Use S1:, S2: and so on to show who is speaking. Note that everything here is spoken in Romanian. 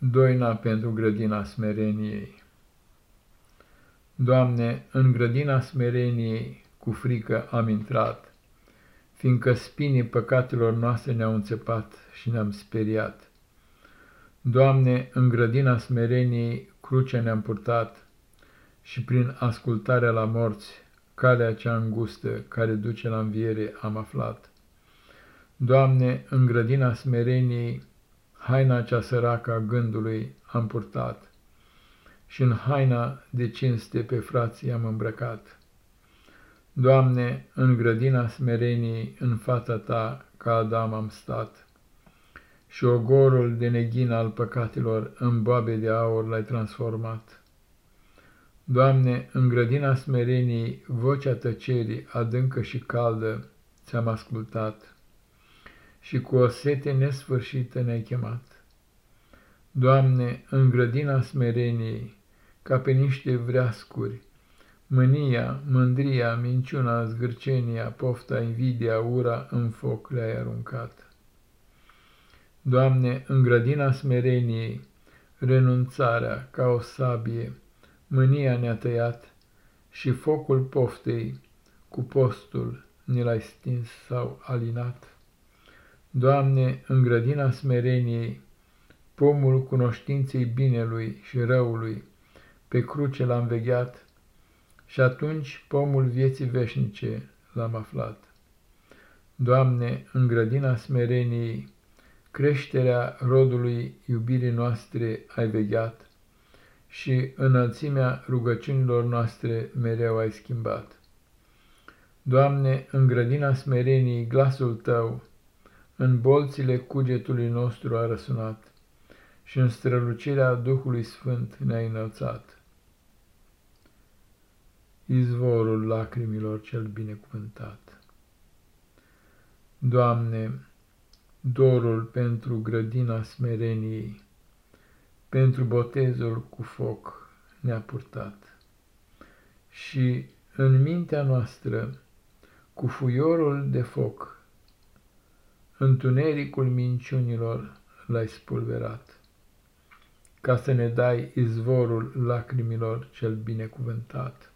S1: Doina pentru grădina smereniei Doamne, în grădina smereniei cu frică am intrat, fiindcă spinii păcatelor noastre ne-au înțepat și ne-am speriat. Doamne, în grădina smereniei crucea ne-am purtat și prin ascultarea la morți, calea cea îngustă care duce la înviere am aflat. Doamne, în grădina smereniei haina cea săracă a gândului am purtat și în haina de cinste pe frații am îmbrăcat. Doamne, în grădina smereniei, în fața Ta, ca Adam am stat, și ogorul de neghin al păcatelor în boabe de aur l-ai transformat. Doamne, în grădina smereniei, vocea tăcerii, adâncă și caldă, ți-am ascultat și cu o sete nesfârșită ne-ai chemat. Doamne, în grădina smereniei, ca pe niște vreascuri, mânia, mândria, minciuna, zgârcenia, pofta, invidia, ura, în foc le-ai aruncat. Doamne, în grădina smereniei, renunțarea ca o sabie, mânia ne-a tăiat și focul poftei cu postul ne l-ai stins sau alinat. Doamne, în grădina smereniei, pomul cunoștinței binelui și răului, pe cruce l-am vegheat și atunci pomul vieții veșnice l-am aflat. Doamne, în grădina smereniei, creșterea rodului iubirii noastre ai vegheat și înălțimea rugăciunilor noastre mereu ai schimbat. Doamne, în grădina smereniei, glasul Tău, în bolțile cugetului nostru a răsunat și în strălucirea Duhului Sfânt ne-a înălțat. Izvorul lacrimilor cel binecuvântat. Doamne, dorul pentru grădina smereniei, pentru botezul cu foc ne-a purtat și în mintea noastră cu fuiorul de foc întunericul minciunilor l-ai spulberat, ca să ne dai izvorul lacrimilor cel binecuvântat.